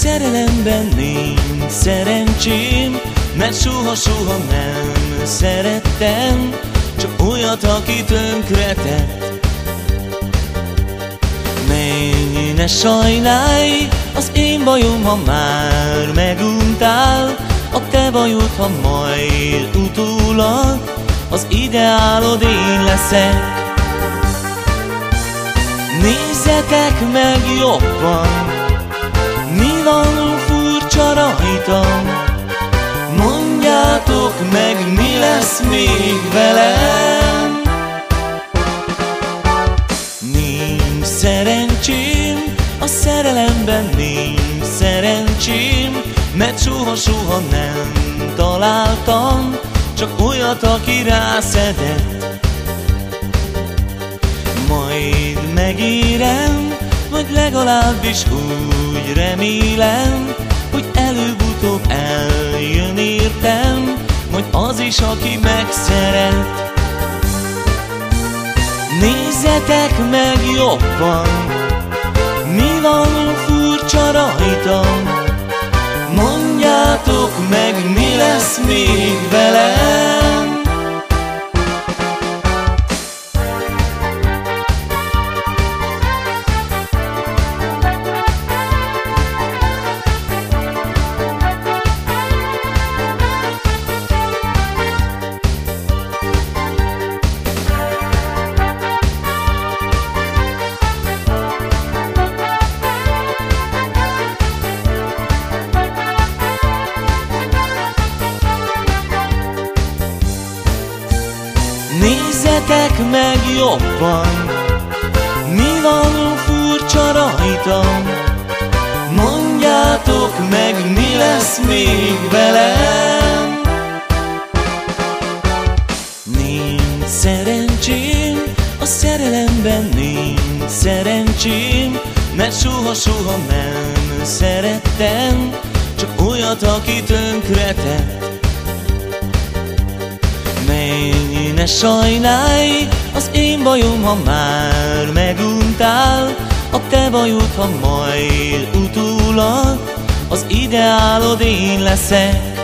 szerelemben nincs szerencsém, mert soha-soha nem szerettem, csak olyat, aki tönkretett. Menj, ne sajnálj, az én bajom, ha már meguntál, a te bajod, ha majd utólag, az ideálod én leszek. Nézzetek meg jobban, mi van furcsa rajtam, Mondjátok meg, mi lesz még velem. Nincs szerencsém, a szerelemben nincs szerencsém Mert soha-soha nem találtam Csak olyat, aki rászedett. Majd megérem, vagy legalábbis úgy remélem Hogy előbb-utóbb eljön értem Majd az is, aki megszeret. Nézzetek meg jobban Mi van furcsa rajtam? Mondjátok meg, mi lesz még velem Nézzetek meg jobban, mi van furcsa rajtam, Mondjátok meg, mi lesz még velem. Nincs szerencsém, a szerelemben nincs szerencsém, mert soha-soha nem szerettem, csak olyat, aki tönkretett. Menj, ne sajnálj, az én bajom, ha már meguntál, a te bajod, ha majd utólag, az ideálod én leszek.